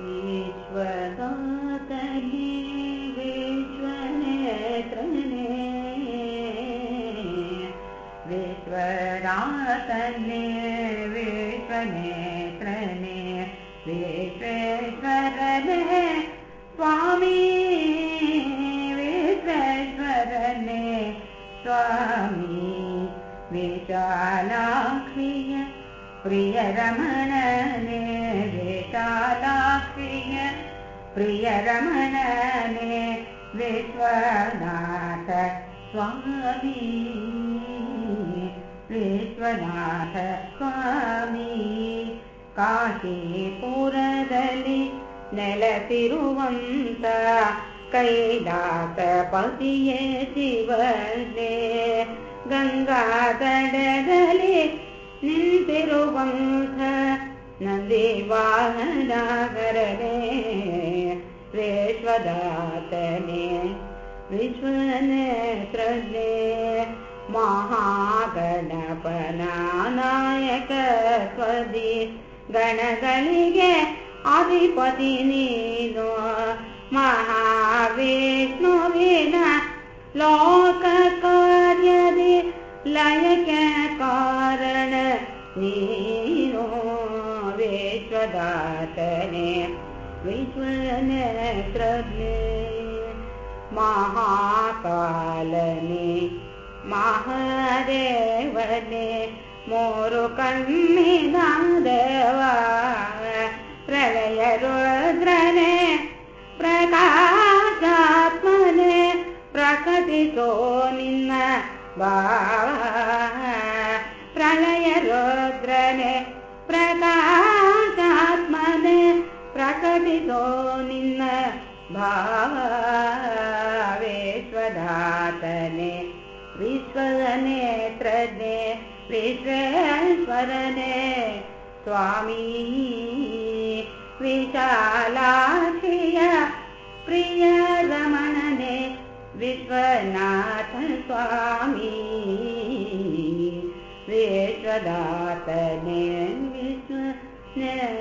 विश्वदातने विश्वनेत्रने विश्वदातने विश्वनेत्रने विश्वेश्वरने स्वामी विश्वेश्वरने स्वामी विशालाक्रिय प्रियरमणने प्रियरमणने विश्वनाथ स्वामी विश्वनाथ स्वामी काशीपुरदलि ನೆಲತಿರುವಂತ ಕೈಲಾಸ ಪತಿಯೇ ಶಿವನೇ ಗಂಗಾ ತಡದಲ್ಲಿ ನಿಂತಿರುವಂಥ ನಂದಿ ವಾಹನಾಗರನೇ ವಿಶ್ವದಾತನೇ ವಿಶ್ವನೇತ್ರನೇ ಮಹಾಗಣಪನ ನಾಯಕ ಸ್ವದಿ ಗಣಗಳಿಗೆ ಅಧಿಪತಿ ನೀನು ಮಹಾವಿಷ್ಣುವಿನ ಲೋಕ ಕಾರ್ಯದಿ ಲಯಕ್ಕೆ ಕಾರಣ ನೀನು ವಿಶ್ವದಾತನೆ विश्वनेत्रज्ञे महाकालने महादेवने मोरुकन्निनादेवा प्रलयरुद्रने प्रकाशात्मने प्रकटितो निन्न प्रकृतितो प्रलयरुद्रने प्रका ಪ್ರಕಟಿಸೋ ನಿನ್ನ ಭಾವ ವಿಶ್ವದಾತನೆ ವಿಶ್ವನೇತ್ರನೆ विश्वेश्वरने स्वामी विशालाक्षिय प्रियरमणने विश्वनाथ स्वामी विश्वदातने विश्वनेत्रने